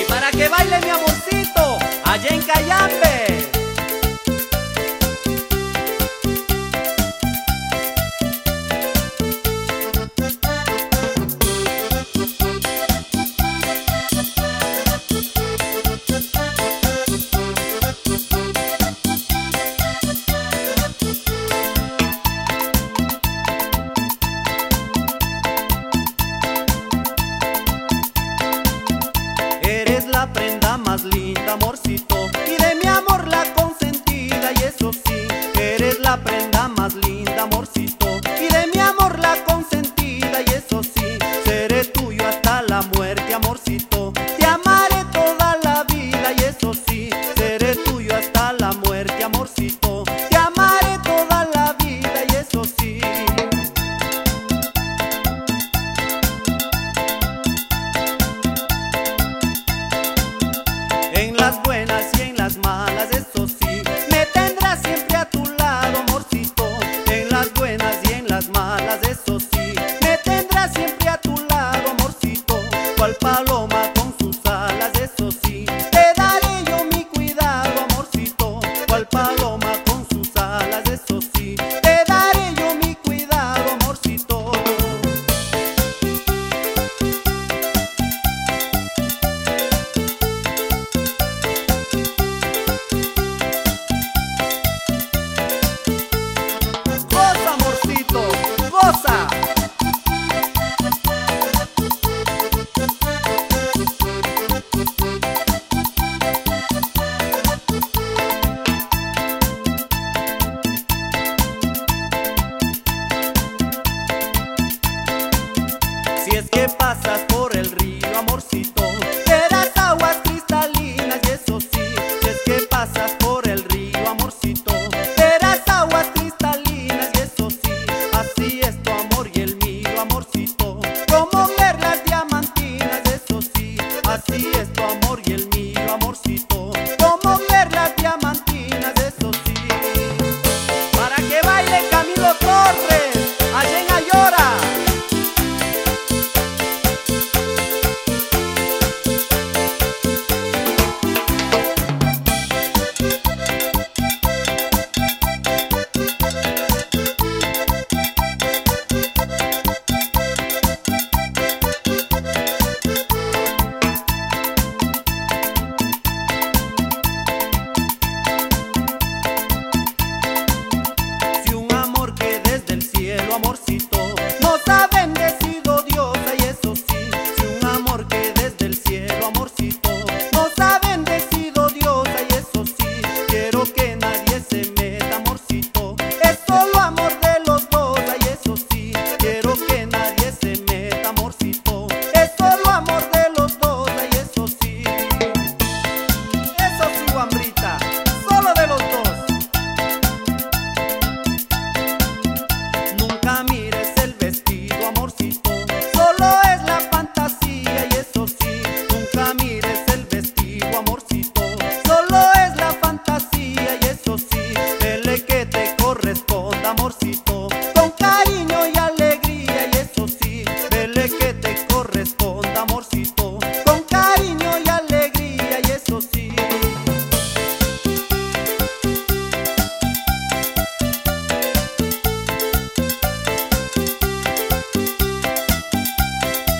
Y para que baile mi amorcito, allá en Cayambe. amorcito y de mi amor la consentida y eso sí, eres la prenda más linda amorcito y de mi amor la consentida y eso sí, seré tuyo hasta la muerte amorcito, te amaré toda la vida y eso sí, seré que pasas por el río, amorcito.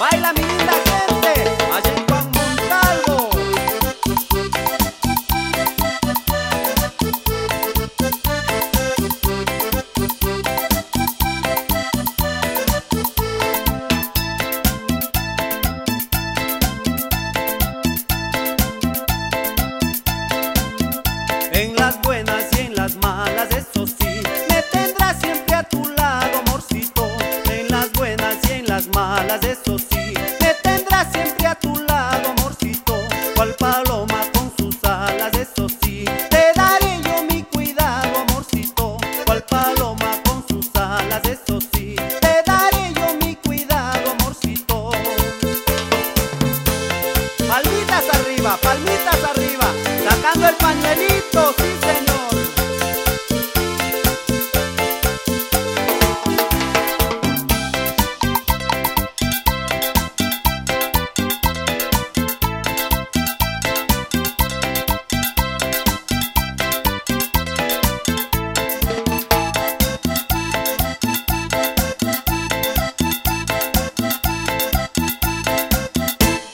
Baila mi arriba, palmitas arriba.